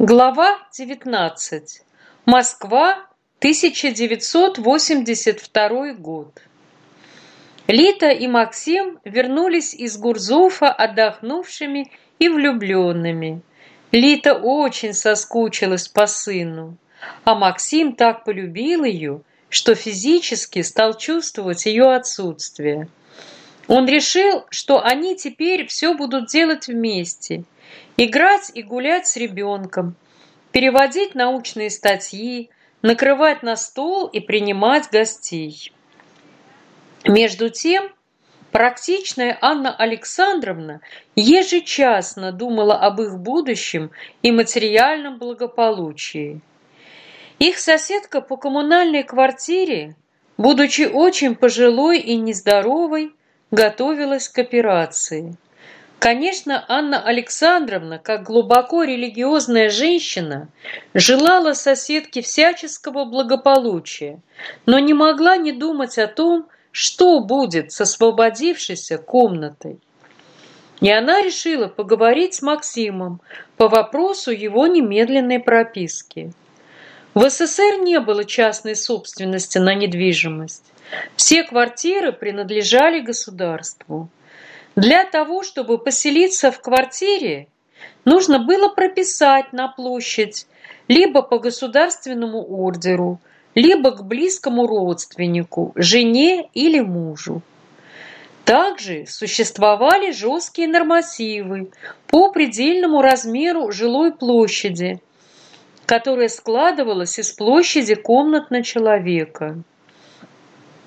Глава 19. Москва, 1982 год. Лита и Максим вернулись из Гурзуфа отдохнувшими и влюбленными. Лита очень соскучилась по сыну, а Максим так полюбил ее, что физически стал чувствовать ее отсутствие. Он решил, что они теперь все будут делать вместе – Играть и гулять с ребенком, переводить научные статьи, накрывать на стол и принимать гостей. Между тем, практичная Анна Александровна ежечасно думала об их будущем и материальном благополучии. Их соседка по коммунальной квартире, будучи очень пожилой и нездоровой, готовилась к операции. Конечно, Анна Александровна, как глубоко религиозная женщина, желала соседке всяческого благополучия, но не могла не думать о том, что будет с освободившейся комнатой. И она решила поговорить с Максимом по вопросу его немедленной прописки. В СССР не было частной собственности на недвижимость. Все квартиры принадлежали государству. Для того, чтобы поселиться в квартире, нужно было прописать на площадь либо по государственному ордеру, либо к близкому родственнику, жене или мужу. Также существовали жесткие нормативы по предельному размеру жилой площади, которая складывалась из площади комнат на человека.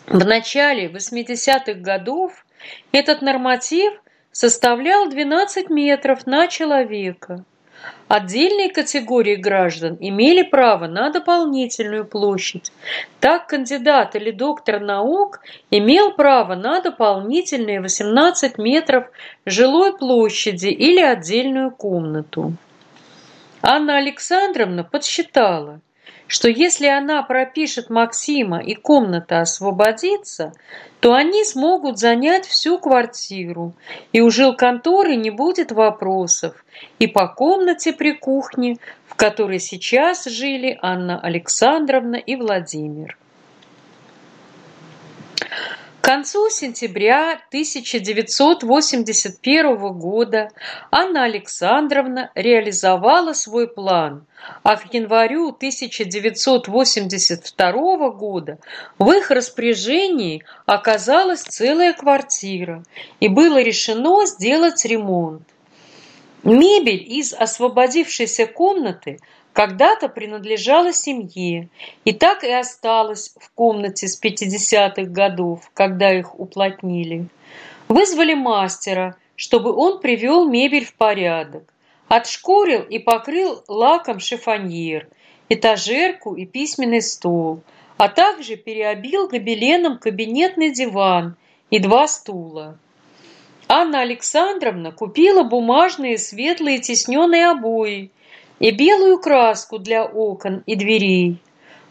В начале 80-х годов этот норматив составлял 12 метров на человека. Отдельные категории граждан имели право на дополнительную площадь. Так кандидат или доктор наук имел право на дополнительные 18 метров жилой площади или отдельную комнату. Анна Александровна подсчитала – что если она пропишет Максима и комната освободится, то они смогут занять всю квартиру, и у жилконторы не будет вопросов, и по комнате при кухне, в которой сейчас жили Анна Александровна и Владимир. К концу сентября 1981 года Анна Александровна реализовала свой план, а к январю 1982 года в их распоряжении оказалась целая квартира, и было решено сделать ремонт. Мебель из освободившейся комнаты когда-то принадлежала семье и так и осталась в комнате с 50-х годов, когда их уплотнили. Вызвали мастера, чтобы он привел мебель в порядок, отшкурил и покрыл лаком шифоньер, этажерку и письменный стол, а также переобил гобеленом кабинетный диван и два стула. Анна Александровна купила бумажные светлые тесненные обои и белую краску для окон и дверей.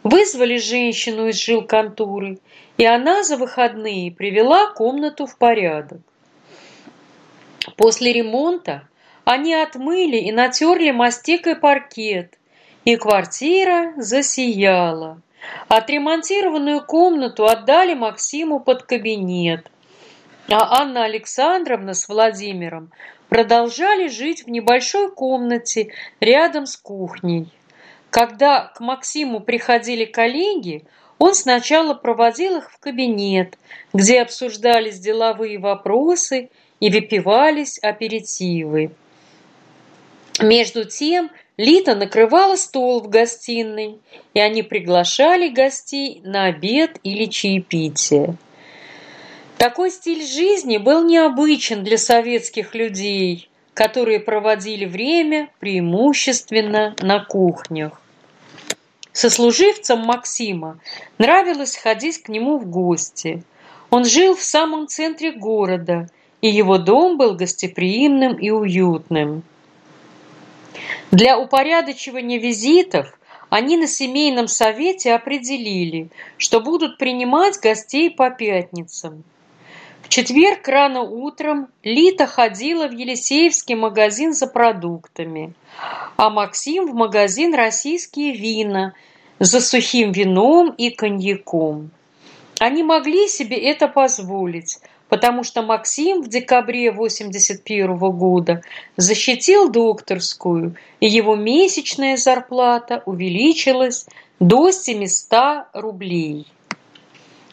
Вызвали женщину из жилконтуры, и она за выходные привела комнату в порядок. После ремонта они отмыли и натерли мастикой паркет, и квартира засияла. Отремонтированную комнату отдали Максиму под кабинет, а Анна Александровна с Владимиром продолжали жить в небольшой комнате рядом с кухней. Когда к Максиму приходили коллеги, он сначала проводил их в кабинет, где обсуждались деловые вопросы и выпивались аперитивы. Между тем Лита накрывала стол в гостиной, и они приглашали гостей на обед или чаепитие. Такой стиль жизни был необычен для советских людей, которые проводили время преимущественно на кухнях. Сослуживцам Максима нравилось ходить к нему в гости. Он жил в самом центре города, и его дом был гостеприимным и уютным. Для упорядочивания визитов они на семейном совете определили, что будут принимать гостей по пятницам четверг рано утром Лита ходила в Елисеевский магазин за продуктами, а Максим в магазин «Российские вина» за сухим вином и коньяком. Они могли себе это позволить, потому что Максим в декабре 81 года защитил докторскую, и его месячная зарплата увеличилась до 700 рублей.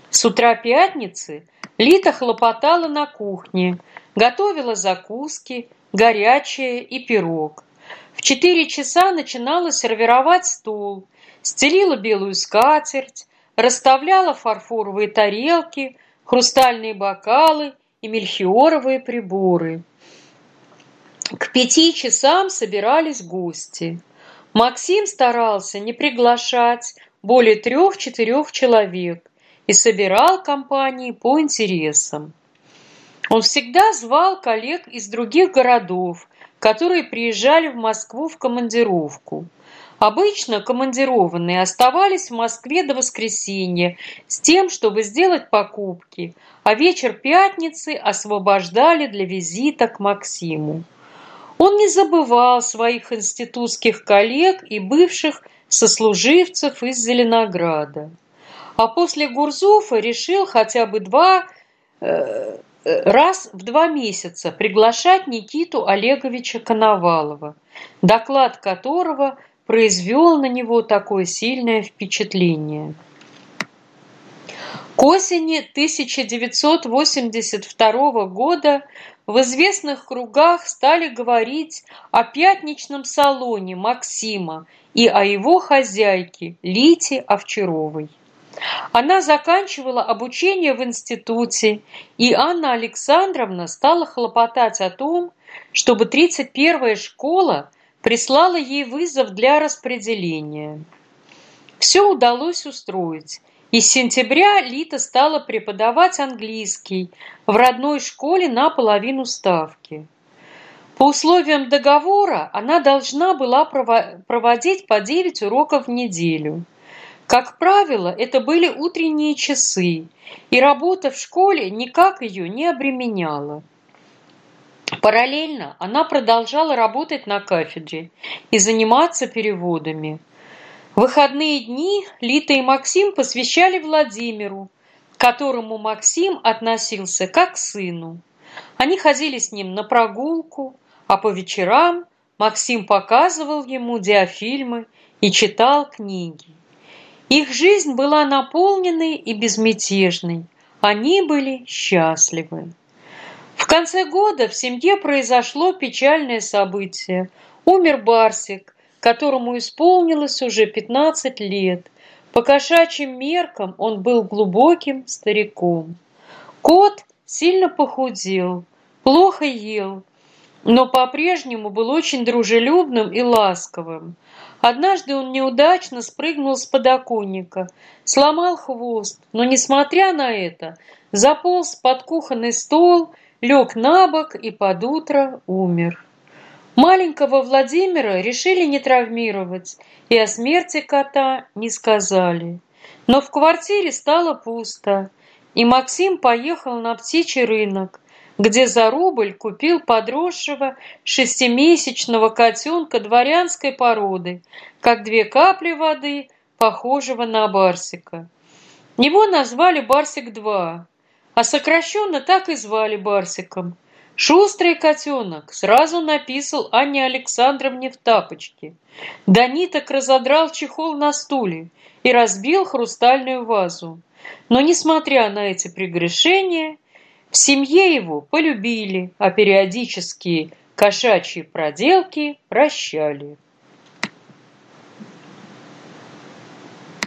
С утра пятницы Лита хлопотала на кухне, готовила закуски, горячее и пирог. В четыре часа начинала сервировать стол, стелила белую скатерть, расставляла фарфоровые тарелки, хрустальные бокалы и мельхиоровые приборы. К пяти часам собирались гости. Максим старался не приглашать более трех-четырех человек и собирал компании по интересам. Он всегда звал коллег из других городов, которые приезжали в Москву в командировку. Обычно командированные оставались в Москве до воскресенья с тем, чтобы сделать покупки, а вечер пятницы освобождали для визита к Максиму. Он не забывал своих институтских коллег и бывших сослуживцев из Зеленограда. А после Гурзуфа решил хотя бы два э, раз в два месяца приглашать Никиту Олеговича Коновалова, доклад которого произвел на него такое сильное впечатление. К осени 1982 года в известных кругах стали говорить о пятничном салоне Максима и о его хозяйке Лите Овчаровой. Она заканчивала обучение в институте, и Анна Александровна стала хлопотать о том, чтобы 31-я школа прислала ей вызов для распределения. Все удалось устроить, и с сентября Лита стала преподавать английский в родной школе на половину ставки. По условиям договора она должна была проводить по 9 уроков в неделю. Как правило, это были утренние часы, и работа в школе никак ее не обременяла. Параллельно она продолжала работать на кафедре и заниматься переводами. Выходные дни Лита и Максим посвящали Владимиру, к которому Максим относился как к сыну. Они ходили с ним на прогулку, а по вечерам Максим показывал ему диафильмы и читал книги. Их жизнь была наполненной и безмятежной. Они были счастливы. В конце года в семье произошло печальное событие. Умер Барсик, которому исполнилось уже 15 лет. По кошачьим меркам он был глубоким стариком. Кот сильно похудел, плохо ел, но по-прежнему был очень дружелюбным и ласковым. Однажды он неудачно спрыгнул с подоконника, сломал хвост, но, несмотря на это, заполз под кухонный стол лег на бок и под утро умер. Маленького Владимира решили не травмировать, и о смерти кота не сказали. Но в квартире стало пусто, и Максим поехал на птичий рынок, где за рубль купил подросшего шестимесячного котенка дворянской породы, как две капли воды, похожего на барсика. Его назвали Барсик-2, а сокращенно так и звали Барсиком. Шустрый котенок сразу написал Анне Александровне в тапочке. До ниток разодрал чехол на стуле и разбил хрустальную вазу. Но, несмотря на эти прегрешения, в семье его полюбили, а периодические кошачьи проделки прощали.